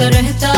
रहता